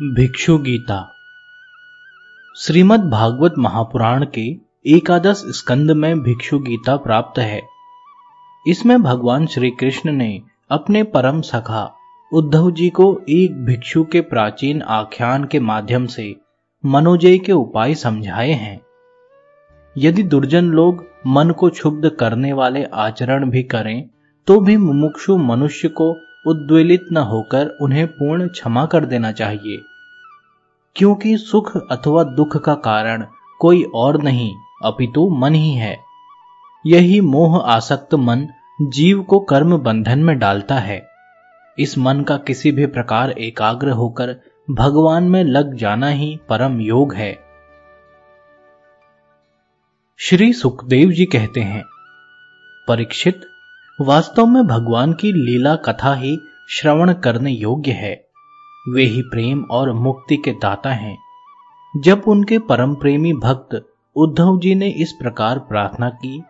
भिक्षु गीता। श्रीमद् भागवत महापुराण के एकादश स्कंद में भिक्षु गीता प्राप्त है। इसमें भगवान श्री कृष्ण ने अपने परम सखा उद्धव जी को एक भिक्षु के प्राचीन आख्यान के माध्यम से मनोजय के उपाय समझाए हैं। यदि दुर्जन लोग मन को क्षुब्ध करने वाले आचरण भी करें तो भी मुमुक्षु मनुष्य को उद्वेलित न होकर उन्हें पूर्ण क्षमा कर देना चाहिए। क्योंकि सुख अथवा दुख का कारण कोई और नहीं, अपितु मन ही है। यही मोह आसक्त मन जीव को कर्म बंधन में डालता है। इस मन का किसी भी प्रकार एकाग्र होकर भगवान में लग जाना ही परम योग है। श्री सुखदेव जी कहते हैं, परीक्षित वास्तव में भगवान की लीला कथा ही श्रवण करने योग्य है। वे ही प्रेम और मुक्ति के दाता हैं। जब उनके परम प्रेमी भक्त उद्धव जी ने इस प्रकार प्रार्थना की,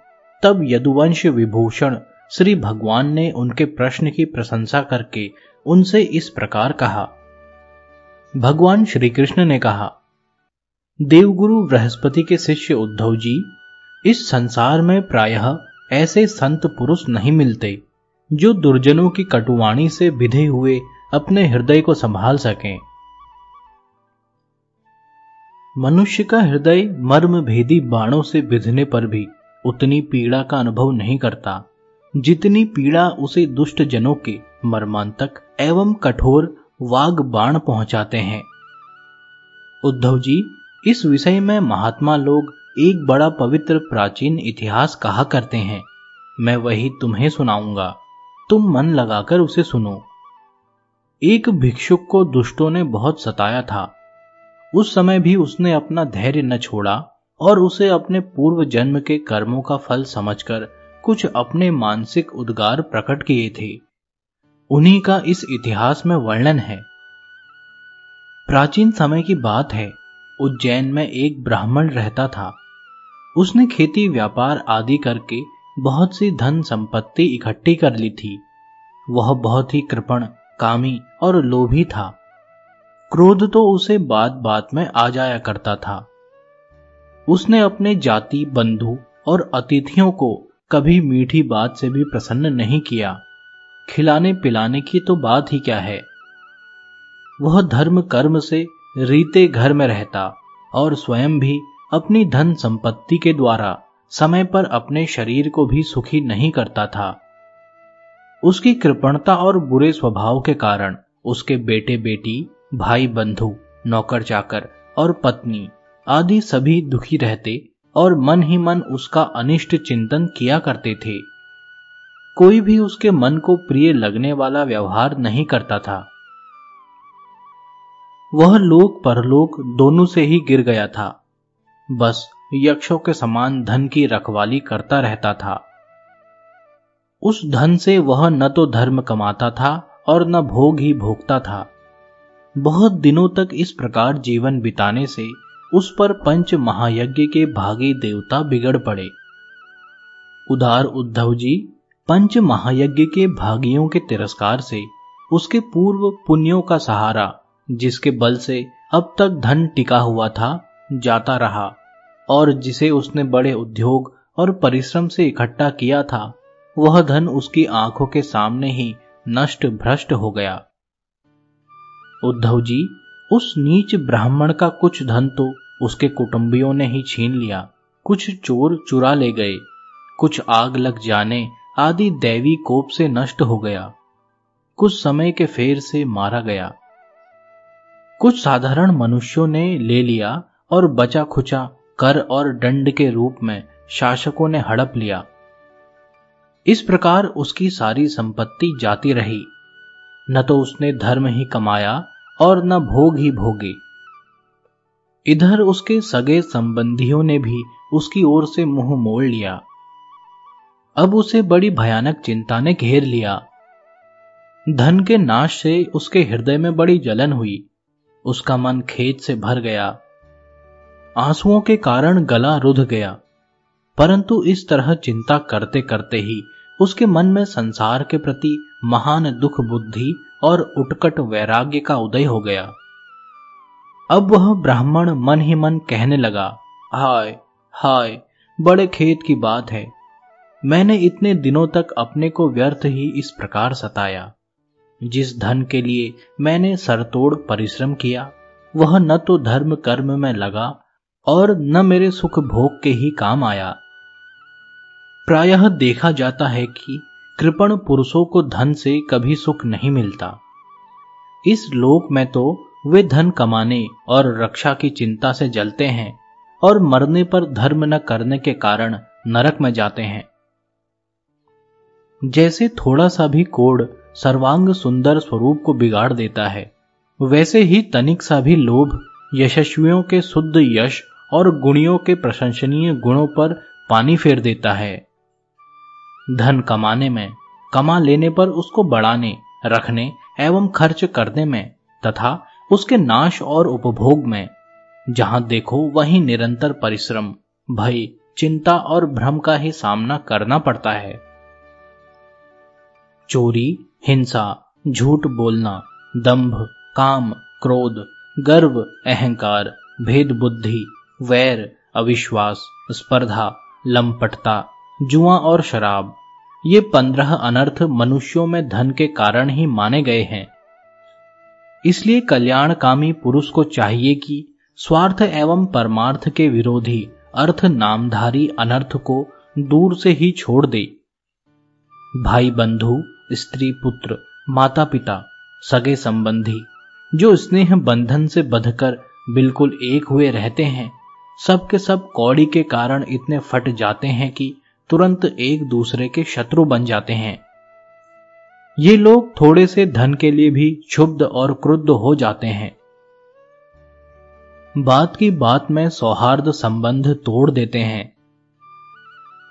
तब यदुवंश विभूषण श्री भगवान ने उनके प्रश्न की प्रशंसा करके उनसे इस प्रकार कहा। भगवान श्री कृष्ण ने कहा, देवगुरु बृहस्पति के शिष्य उद्धव जी, इस संसार में प्रायः ऐसे संत पुरुष नहीं मिलते, जो दुर्जनों की कटुवाणी से विधे हुए अपने हृदय को संभाल सकें। मनुष्य का हृदय मर्म भेदी बाणों से विधने पर भी उतनी पीड़ा का अनुभव नहीं करता, जितनी पीड़ा उसे दुष्ट जनों के मर्मांतक एवं कठोर वाग बाण पहुंचाते हैं। उद्धव जी, इस विषय में महात्मा लोग एक बड़ा पवित्र प्राचीन इतिहास कहा करते हैं। मैं वही तुम्हें सुनाऊँगा। तुम मन लगाकर उसे सुनो। एक भिक्षुक को दुष्टों ने बहुत सताया था। उस समय भी उसने अपना धैर्य न छोड़ा और उसे अपने पूर्व जन्म के कर्मों का फल समझकर कुछ अपने मानसिक उद्गार प्रकट किए थे। उन्हीं का इस इतिहास में वर्णन है। प्राचीन समय की बात है। उज्जैन में एक ब्राह्मण रहता था। उसने खेती, व्यापार आदि करके बहुत सी धन संपत्ति इकट्ठी कर ली थी। वह बहुत ही कृपण, कामी और लोभी था। क्रोध तो उसे बात बात में आ जाया करता था। उसने अपने जाति, बंधु और अतिथियों को कभी मीठी बात से भी प्रसन्न नहीं किया। खिलाने पिलाने की तो बात ही क्या है? वह धर्म कर्म से रीते घर में रहता और स्वयं भी अपनी धन संपत्ति के द्वारा समय पर अपने शरीर को भी सुखी नहीं करता था। उसकी कृपणता और बुरे स्वभाव के कारण उसके बेटे बेटी भाई बंधु नौकर चाकर और पत्नी आदि सभी दुखी रहते और मन ही मन उसका अनिष्ट चिंतन किया करते थे। कोई भी उसके मन को प्रिय लगने वाला व्यवहार नहीं करता था। वह लोक परलोक दोनों से ही गिर गया था। बस यक्षों के समान धन की रखवाली करता रहता था। उस धन से वह न तो धर्म कमाता था और न भोग ही भोगता था। बहुत दिनों तक इस प्रकार जीवन बिताने से उस पर पंच महायज्ञ के भागी देवता बिगड़ पड़े। उदार उद्धव जी पंच महायज्ञ के भागियों के तिरस्कार से उसके पूर्व पुण्यों का सहारा, जिसके बल से अब तक धन टिका हुआ था जाता रहा और जिसे उसने बड़े उद्योग और परिश्रम से इकट्ठा किया था, वह धन उसकी आँखों के सामने ही नष्ट भ्रष्ट हो गया। उद्धव जी, उस नीच ब्राह्मण का कुछ धन तो उसके कुटुंबियों ने ही छीन लिया। कुछ चोर चुरा ले गए, कुछ आग लग जाने आदि दैवी कोप से नष्ट हो गया। कुछ समय के फेर से मारा गया। कुछ साधारण मनुष्यों ने ले लिया और बचा खुचा कर और दंड के रूप में शासकों ने हड़प लिया। इस प्रकार उसकी सारी संपत्ति जाती रही। न तो उसने धर्म ही कमाया और न भोग ही भोगे। इधर उसके सगे संबंधियों ने भी उसकी ओर से मुँह मोड़ लिया। अब उसे बड़ी भयानक चिंता ने घेर लिया। धन के नाश से उसके हृदय में बड़ी जलन हुई। उसका मन खेत से भर गया। आंसुओं के कारण गला रुध गया। परंतु इस तरह चिंता करते करते ही उसके मन में संसार के प्रति महान दुख बुद्धि और उटकट वैराग्य का उदय हो गया। अब वह ब्राह्मण मन ही मन कहने लगा, हाय हाय, बड़े खेत की बात है। मैंने इतने दिनों तक अपने को व्यर्थ ही इस प्रकार सताया। जिस धन के लिए मैंने सरतोड़ परिश्रम किया, वह न तो धर्म कर्म में लगा और न मेरे सुख भोग के ही काम आया। प्रायः देखा जाता है कि कृपण पुरुषों को धन से कभी सुख नहीं मिलता। इस लोक में तो वे धन कमाने और रक्षा की चिंता से जलते हैं और मरने पर धर्म न करने के कारण नरक में जाते हैं। जैसे थोड़ा सा भी कोड सर्वांग सुंदर स्वरूप को बिगाड़ देता है, वैसे ही तनिक सा भी लोभ यशस्वियों के शुद्ध यश और गुणियों के प्रशंसनीय गुणों पर पानी फेर देता है। धन कमाने में, कमा लेने पर उसको बढ़ाने, रखने एवं खर्च करने में तथा उसके नाश और उपभोग में, जहाँ देखो वहीं निरंतर परिश्रम, भय, चिंता और भ्रम का ही सामना करना पड़ता है। चोरी, हिंसा, झूठ बोलना, दंभ, काम, क्रोध, गर्व, अहंकार भेद बुद्धि वैर, अविश्वास, स्पर्धा, लंपटता, जुआ और शराब, ये पंद्रह अनर्थ मनुष्यों में धन के कारण ही माने गए हैं। इसलिए कल्याणकामी पुरुष को चाहिए कि स्वार्थ एवं परमार्थ के विरोधी अर्थ नामधारी अनर्थ को दूर से ही छोड़ दे। भाई बंधु, स्त्री पुत्र माता पिता सगे संबंधी, जो स्नेह बंधन से बधकर बिल्कुल एक हुए रहते हैं सब के सब कौड़ी के कारण इतने फट जाते हैं कि तुरंत एक दूसरे के शत्रु बन जाते हैं। ये लोग थोड़े से धन के लिए भी क्षुब्ध और क्रुद्ध हो जाते हैं। बात की बात में सौहार्द संबंध तोड़ देते हैं।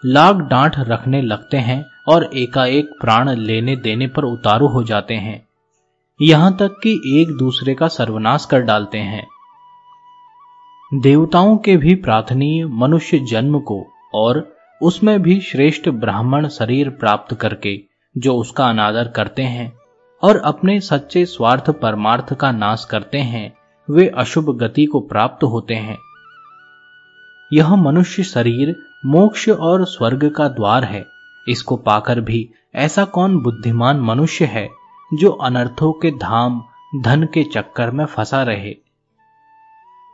लाग डांट रखने लगते हैं और एकाएक प्राण लेने देने पर उतारू हो जाते हैं। यहाँ तक कि एक दूसरे का सर्वनाश कर डालते हैं। देवताओं के भी प्रार्थनीय मनुष्य जन्म को और उसमें भी श्रेष्ठ ब्राह्मण शरीर प्राप्त करके जो उसका अनादर करते हैं और अपने सच्चे स्वार्थ परमार्थ का नाश करते हैं, वे अशुभ गति को प्राप्त होते हैं। यह मनुष्य शरीर मोक्ष और स्वर्ग का द्वार है। इसको पाकर भी ऐसा कौन बुद्धिमान मनुष्य है जो अनर्थों के धाम, धन के चक्कर में फंसा रहे?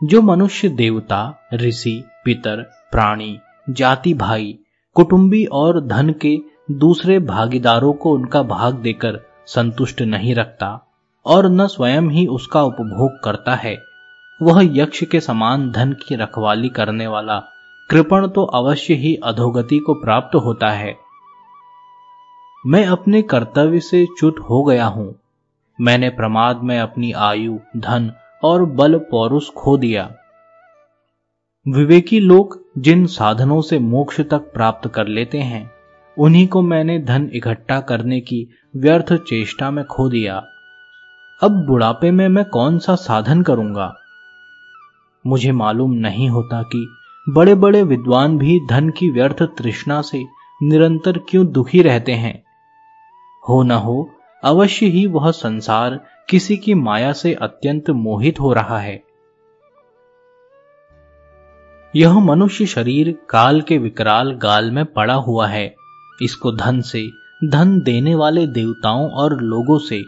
जो मनुष्य देवता, ऋषि, पितर, प्राणी, जाति भाई, कुटुंबी और धन के दूसरे भागीदारों को उनका भाग देकर संतुष्ट नहीं रखता और न स्वयं ही उसका उपभोग करता है, वह यक्ष के समान धन की रखवाली करने वाला कृपण तो अवश्य ही अधोगति को प्राप्त होता है। मैं अपने कर्तव्य से च्युत हो गया हूँ। मैंने प्रमाद में अपनी आयु, धन और बल पौरुष खो दिया। विवेकी लोग जिन साधनों से मोक्ष तक प्राप्त कर लेते हैं, उन्हीं को मैंने धन इकट्ठा करने की व्यर्थ चेष्टा में खो दिया। अब बुढ़ापे में मैं कौन सा साधन करूँगा? मुझे मालूम नहीं होता कि बड़े बड़े विद्वान भी धन की व्यर्थ तृष्णा से निरंतर क्यों दुखी रहते हैं। हो न हो, अवश्य ही वह संसार किसी की माया से अत्यंत मोहित हो रहा है। यह मनुष्य शरीर काल के विकराल गाल में पड़ा हुआ है। इसको धन से, धन देने वाले देवताओं और लोगों से,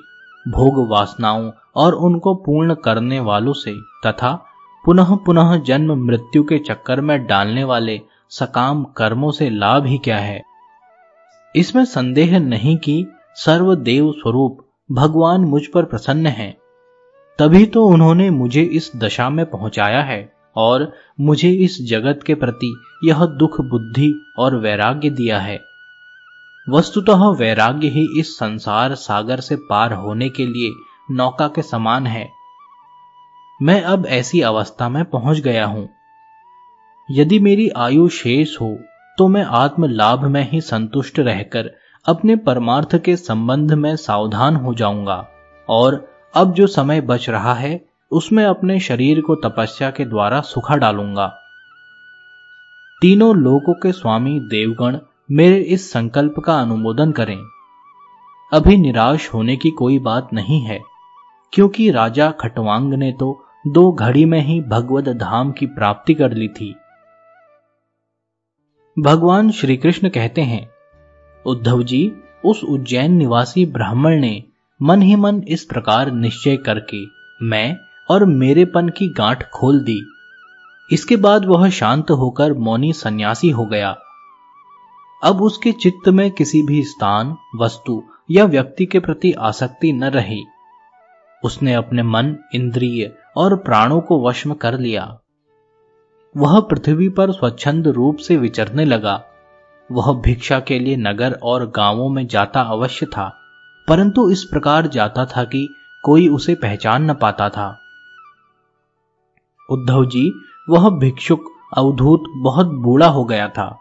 भोग वासनाओं और उनको पूर्ण करने वालों से तथा पुनः पुनः जन्म मृत्यु के चक्कर में डालने वाले सकाम कर्मों से लाभ ही क्या है? इसमें संदेह नहीं कि सर्वदेव स्वरूप भगवान मुझ पर प्रसन्न है। तभी तो उन्होंने मुझे इस दशा में पहुँचाया है और मुझे इस जगत के प्रति यह दुख, बुद्धि और वैराग्य दिया है। वस्तुतः वैराग्य ही इस संसार सागर से पार होने के लिए नौका के समान है। मैं अब ऐसी अवस्था में पहुँच गया हूँ। यदि मेरी आयु शेष हो तो मैं आत्म लाभ में ही संतुष्ट रहकर अपने परमार्थ के संबंध में सावधान हो जाऊँगा। और अब जो समय बच रहा है, उसमें अपने शरीर को तपस्या के द्वारा सुखा डालूँगा। तीनों लोकों के स्वामी देवगण मेरे इस संकल्प का अनुमोदन करें। अभी निराश होने की कोई बात नहीं है, क्योंकि राजा खटवांग ने तो दो घड़ी में ही भगवत धाम की प्राप्ति कर ली थी। भगवान श्री कृष्ण कहते हैं उद्धव जी, उस उज्जैन निवासी ब्राह्मण ने मन ही मन इस प्रकार निश्चय करके मैं और मेरेपन की गांठ खोल दी। इसके बाद वह शांत होकर मौनी सन्यासी हो गया। अब उसके चित्त में किसी भी स्थान, वस्तु या व्यक्ति के प्रति आसक्ति न रही। उसने अपने मन, इंद्रिय और प्राणों को वश में कर लिया। वह पृथ्वी पर स्वच्छंद रूप से विचरने लगा। वह भिक्षा के लिए नगर और गाँवों में जाता अवश्य था, परंतु इस प्रकार जाता था कि कोई उसे पहचान न पाता था। उद्धव जी, वह भिक्षुक, अवधूत, बहुत बूढ़ा हो गया था।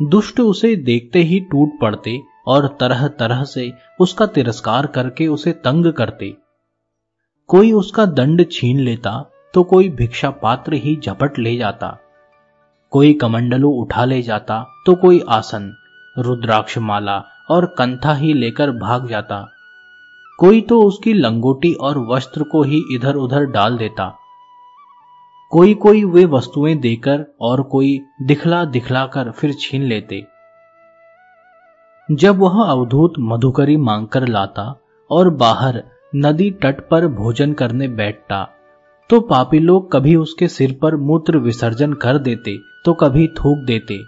दुष्ट उसे देखते ही टूट पड़ते और तरह तरह से उसका तिरस्कार करके उसे तंग करते। कोई उसका दंड छीन लेता तो कोई भिक्षा पात्र ही झपट ले जाता। कोई कमंडलू उठा ले जाता तो कोई आसन रुद्राक्ष माला और कंथा ही लेकर भाग जाता। कोई तो उसकी लंगोटी और वस्त्र को ही इधर उधर डाल देता। कोई कोई वे वस्तुएँ देकर और कोई दिखला दिखला कर फिर छीन लेते। जब वह अवधूत मधुकरी मांगकर लाता और बाहर नदी तट पर भोजन करने बैठता तो पापी लोग कभी उसके सिर पर मूत्र विसर्जन कर देते तो कभी थूक देते।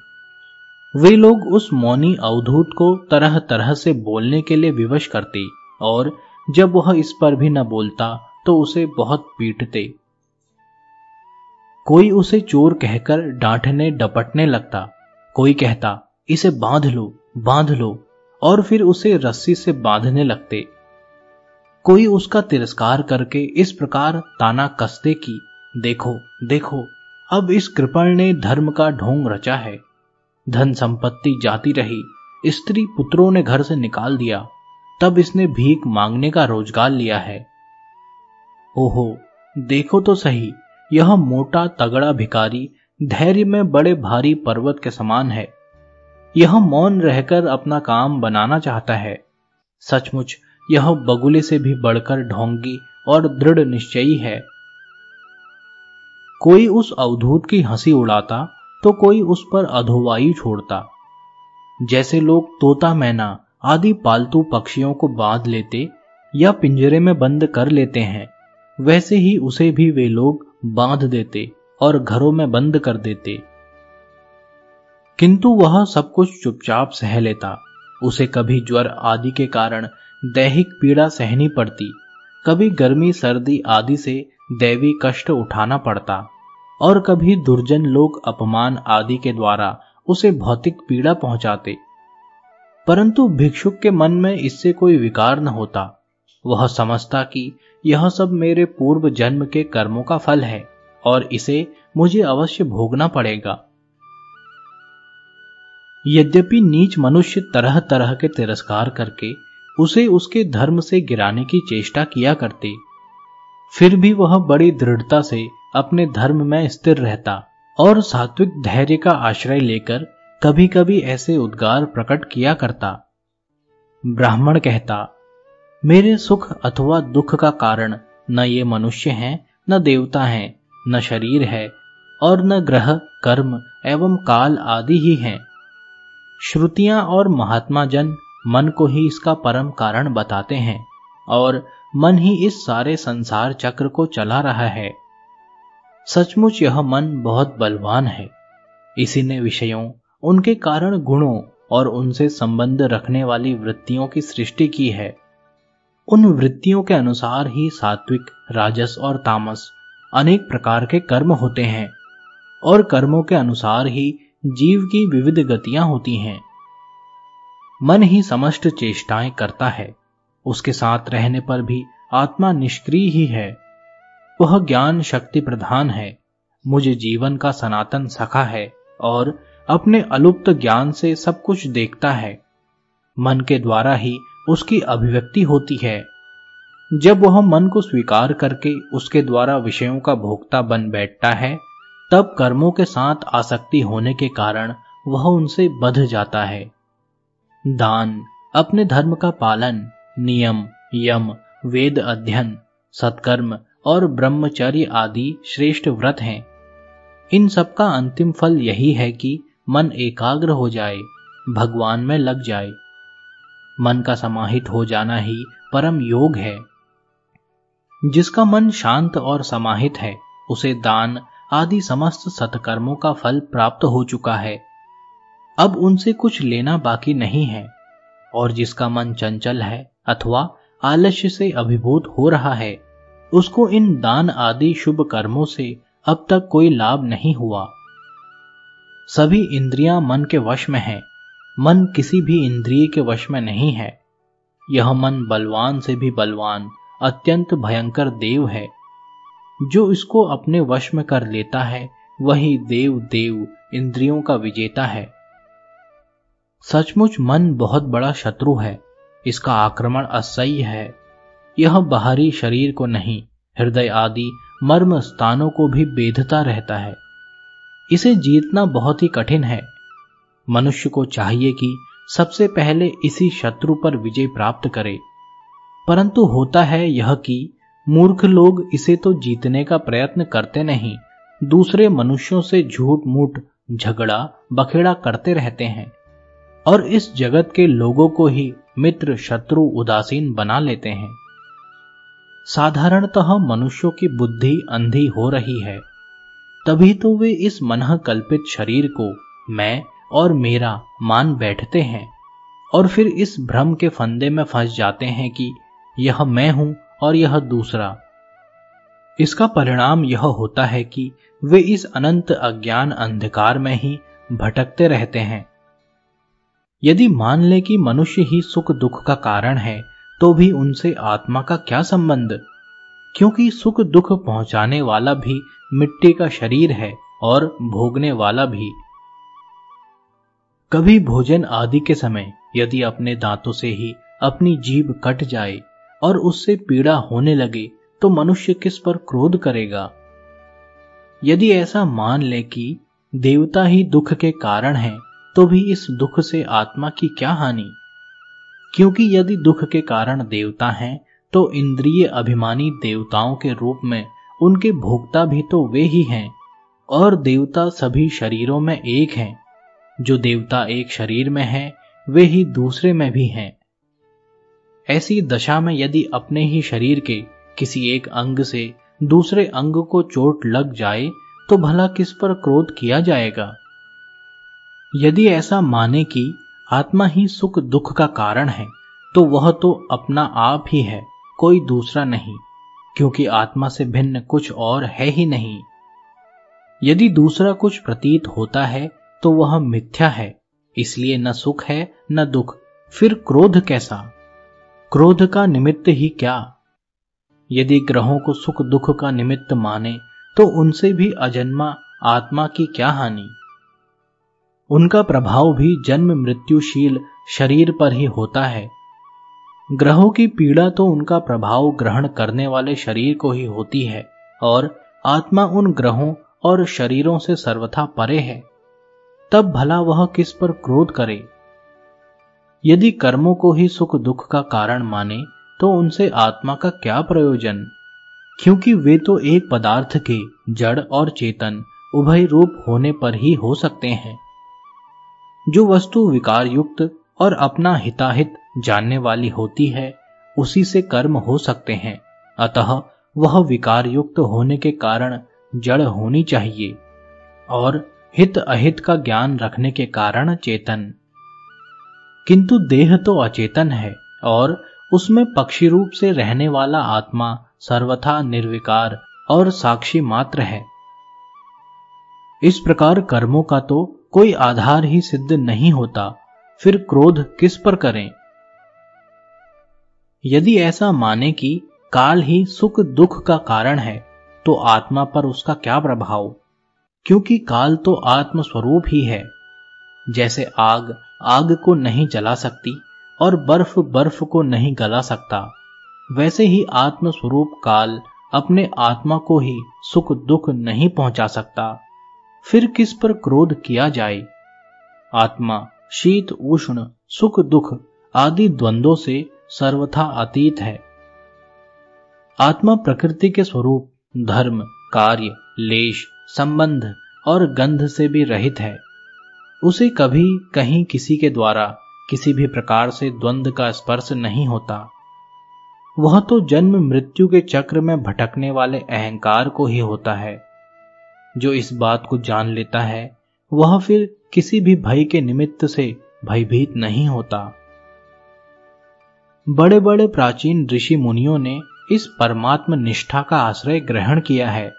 वे लोग उस मौनी अवधूत को तरह तरह से बोलने के लिए विवश करते, और जब वह इस पर भी न बोलता तो उसे बहुत पीटते। कोई उसे चोर कहकर डांटने, डपटने लगता। कोई कहता, इसे बाँध लो बाँध लो। और फिर उसे रस्सी से बांधने लगते। कोई उसका तिरस्कार करके इस प्रकार ताना कसते कि, देखो देखो, अब इस कृपण ने धर्म का ढोंग रचा है। धन संपत्ति जाती रही, स्त्री पुत्रों ने घर से निकाल दिया, तब इसने भीख मांगने का रोज़गार लिया है। ओहो, देखो तो सही, यह मोटा तगड़ा भिकारी धैर्य में बड़े भारी पर्वत के समान है। यह मौन रहकर अपना काम बनाना चाहता है। सचमुच यह बगुले से भी बढ़कर ढोंगी और दृढ़ निश्चयी है। कोई उस अवधूत की हँसी उड़ाता तो कोई उस पर अधोवायु छोड़ता। जैसे लोग तोता, मैना आदि पालतू पक्षियों को बाँध लेते या पिंजरे में बंद कर लेते हैं, वैसे ही उसे भी वे लोग बाँध देते और घरों में बंद कर देते। किंतु वह सब कुछ चुपचाप सह लेता, उसे कभी ज्वर आदि के कारण दैहिक पीड़ा सहनी पड़ती। कभी गर्मी, सर्दी आदि से दैवी कष्ट उठाना पड़ता। और कभी दुर्जन लोग अपमान आदि के द्वारा उसे भौतिक पीड़ा पहुंचाते। परंतु भिक्षुक के मन में इससे कोई विकार न होता। वह समझता कि यह सब मेरे पूर्व जन्म के कर्मों का फल है और इसे मुझे अवश्य भोगना पड़ेगा। यद्यपि नीच मनुष्य तरह तरह के तिरस्कार करके उसे उसके धर्म से गिराने की चेष्टा किया करते। फिर भी वह बड़ी दृढ़ता से अपने धर्म में स्थिर रहता और सात्विक धैर्य का आश्रय लेकर कभी कभी ऐसे उद्गार प्रकट किया करता। ब्राह्मण कहता, मेरे सुख अथवा दुख का कारण न ये मनुष्य हैं, न देवता हैं, न शरीर है और न ग्रह, कर्म एवं काल आदि ही हैं। श्रुतियाँ और महात्मा जन मन को ही इसका परम कारण बताते हैं और मन ही इस सारे संसार चक्र को चला रहा है। सचमुच यह मन बहुत बलवान है। इसी ने विषयों, उनके कारण गुणों और उनसे संबंध रखने वाली वृत्तियों की सृष्टि की है। उन वृत्तियों के अनुसार ही सात्विक, राजस और तामस अनेक प्रकार के कर्म होते हैं और कर्मों के अनुसार ही जीव की विविध गतियाँ होती हैं। मन ही समस्त चेष्टाएँ करता है। उसके साथ रहने पर भी आत्मा निष्क्रिय ही है। वह ज्ञान शक्ति प्रधान है। मुझे जीवन का सनातन सखा है और अपने अलुप्त ज्ञान से सब कुछ देखता है। मन के द्वारा ही उसकी अभिव्यक्ति होती है। जब वह मन को स्वीकार करके उसके द्वारा विषयों का भोक्ता बन बैठता है, तब कर्मों के साथ आसक्ति होने के कारण वह उनसे बध जाता है। दान, अपने धर्म का पालन, नियम, यम, वेद अध्ययन, सत्कर्म और ब्रह्मचर्य आदि श्रेष्ठ व्रत हैं। इन सब का अंतिम फल यही है कि मन एकाग्र हो जाए, भगवान में लग जाए। मन का समाहित हो जाना ही परम योग है। जिसका मन शांत और समाहित है, उसे दान आदि समस्त सत्कर्मों का फल प्राप्त हो चुका है। अब उनसे कुछ लेना बाकी नहीं है। और जिसका मन चंचल है अथवा आलस्य से अभिभूत हो रहा है, उसको इन दान आदि शुभ कर्मों से अब तक कोई लाभ नहीं हुआ। सभी इंद्रियाँ मन के वश में हैं। मन किसी भी इंद्रिय के वश में नहीं है। यह मन बलवान से भी बलवान, अत्यंत भयंकर देव है। जो इसको अपने वश में कर लेता है, वही देव देव इंद्रियों का विजेता है। सचमुच मन बहुत बड़ा शत्रु है। इसका आक्रमण असह्य है। यह बाहरी शरीर को नहीं, हृदय आदि मर्म स्थानों को भी बेधता रहता है। इसे जीतना बहुत ही कठिन है। मनुष्य को चाहिए कि सबसे पहले इसी शत्रु पर विजय प्राप्त करे। परंतु होता है यह कि मूर्ख लोग इसे तो जीतने का प्रयत्न करते नहीं, दूसरे मनुष्यों से झूठ मूठ झगड़ा, बखेड़ा करते रहते हैं। और इस जगत के लोगों को ही मित्र, शत्रु, उदासीन बना लेते हैं। साधारणतः मनुष्यों की बुद्धि अंधी हो रही है। तभी तो वे इस मन कल्पित शरीर को मैं और मेरा मान बैठते हैं और फिर इस भ्रम के फंदे में फंस जाते हैं कि यह मैं हूँ और यह दूसरा। इसका परिणाम यह होता है कि वे इस अनंत अज्ञान अंधकार में ही भटकते रहते हैं। यदि मान ले कि मनुष्य ही सुख दुख का कारण है तो भी उनसे आत्मा का क्या संबंध? क्योंकि सुख दुख पहुँचाने वाला भी मिट्टी का शरीर है और भोगने वाला भी। कभी भोजन आदि के समय यदि अपने दांतों से ही अपनी जीभ कट जाए और उससे पीड़ा होने लगे तो मनुष्य किस पर क्रोध करेगा? यदि ऐसा मान ले कि देवता ही दुख के कारण हैं, तो भी इस दुख से आत्मा की क्या हानि? क्योंकि यदि दुख के कारण देवता हैं तो इंद्रिय अभिमानी देवताओं के रूप में उनके भोक्ता भी तो वे ही हैं, और देवता सभी शरीरों में एक हैं। जो देवता एक शरीर में है, वे ही दूसरे में भी हैं। ऐसी दशा में यदि अपने ही शरीर के किसी एक अंग से दूसरे अंग को चोट लग जाए तो भला किस पर क्रोध किया जाएगा? यदि ऐसा माने कि आत्मा ही सुख दुख का कारण है तो वह तो अपना आप ही है, कोई दूसरा नहीं, क्योंकि आत्मा से भिन्न कुछ और है ही नहीं। यदि दूसरा कुछ प्रतीत होता है तो वह मिथ्या है, इसलिए न सुख है, न दुख, फिर क्रोध कैसा? क्रोध का निमित्त ही क्या? यदि ग्रहों को सुख दुख का निमित्त माने तो उनसे भी अजन्मा आत्मा की क्या हानि? उनका प्रभाव भी जन्म मृत्युशील शरीर पर ही होता है। ग्रहों की पीड़ा तो उनका प्रभाव ग्रहण करने वाले शरीर को ही होती है, और आत्मा उन ग्रहों और शरीरों से सर्वथा परे है। तब भला वह किस पर क्रोध करे? यदि कर्मों को ही सुख दुख का कारण माने तो उनसे आत्मा का क्या प्रयोजन? क्योंकि वे तो एक पदार्थ के जड़ और चेतन उभय रूप होने पर ही हो सकते हैं। जो वस्तु विकार युक्त और अपना हिताहित जानने वाली होती है, उसी से कर्म हो सकते हैं। अतः वह विकार युक्त होने के कारण जड़ होनी चाहिए और हित अहित का ज्ञान रखने के कारण चेतन। किंतु देह तो अचेतन है और उसमें पक्षी रूप से रहने वाला आत्मा सर्वथा निर्विकार और साक्षी मात्र है। इस प्रकार कर्मों का तो कोई आधार ही सिद्ध नहीं होता, फिर क्रोध किस पर करें? यदि ऐसा माने कि काल ही सुख दुख का कारण है तो आत्मा पर उसका क्या प्रभाव? क्योंकि काल तो आत्म स्वरूप ही है। जैसे आग आग को नहीं जला सकती और बर्फ़ बर्फ़ को नहीं गला सकता, वैसे ही आत्म स्वरूप काल अपने आत्मा को ही सुख दुख नहीं पहुँचा सकता। फिर किस पर क्रोध किया जाए? आत्मा, शीत, उष्ण, सुख, दुख आदि द्वंद्वों से सर्वथा अतीत है। आत्मा प्रकृति के स्वरूप, धर्म, कार्य, लेश, संबंध और गंध से भी रहित है। उसे कभी कहीं किसी के द्वारा, किसी भी प्रकार से द्वंद का स्पर्श नहीं होता। वह तो जन्म मृत्यु के चक्र में भटकने वाले अहंकार को ही होता है। जो इस बात को जान लेता है, वह फिर किसी भी भय के निमित्त से भयभीत नहीं होता। बड़े बड़े प्राचीन ऋषि मुनियों ने इस परमात्म निष्ठा का आश्रय ग्रहण किया है।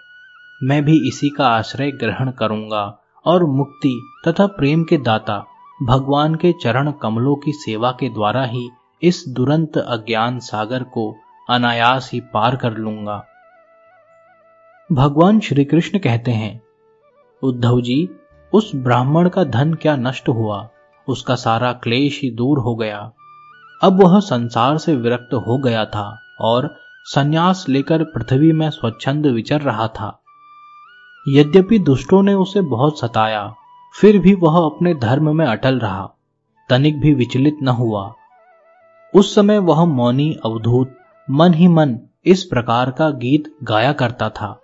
मैं भी इसी का आश्रय ग्रहण करूँगा और मुक्ति तथा प्रेम के दाता भगवान के चरण कमलों की सेवा के द्वारा ही इस दुरंत अज्ञान सागर को अनायास ही पार कर लूँगा। भगवान श्री कृष्ण कहते हैं, उद्धव जी, उस ब्राह्मण का धन क्या नष्ट हुआ? उसका सारा क्लेश ही दूर हो गया। अब वह संसार से विरक्त हो गया था और संन्यास लेकर पृथ्वी में स्वच्छंद विचर रहा था। यद्यपि दुष्टों ने उसे बहुत सताया, फिर भी वह अपने धर्म में अटल रहा, तनिक भी विचलित न हुआ। उस समय वह मौनी, अवधूत, मन ही मन इस प्रकार का गीत गाया करता था।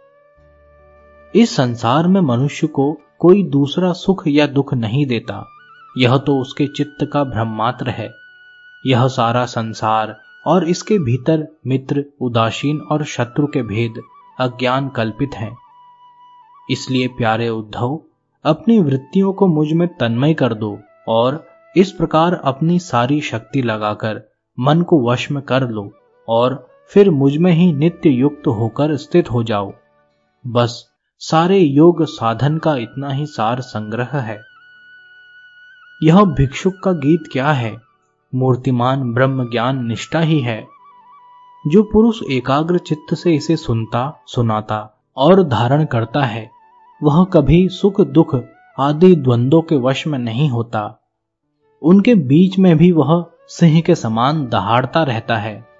इस संसार में मनुष्य को कोई दूसरा सुख या दुख नहीं देता। यह तो उसके चित्त का भ्रम मात्र है। यह सारा संसार और इसके भीतर मित्र, उदासीन और शत्रु के भेद अज्ञान कल्पित हैं। इसलिए प्यारे उद्धव, अपनी वृत्तियों को मुझमें तन्मय कर दो और इस प्रकार अपनी सारी शक्ति लगाकर मन को वश में कर लो और फिर मुझमें ही नित्य युक्त होकर स्थित हो जाओ। बस सारे योग साधन का इतना ही सार संग्रह है। यह भिक्षुक का गीत क्या है? मूर्तिमान ब्रह्म ज्ञान निष्ठा ही है। जो पुरुष एकाग्र चित्त से इसे सुनता, सुनाता और धारण करता है, वह कभी सुख दुख आदि द्वंद्वों के वश में नहीं होता। उनके बीच में भी वह सिंह के समान दहाड़ता रहता है।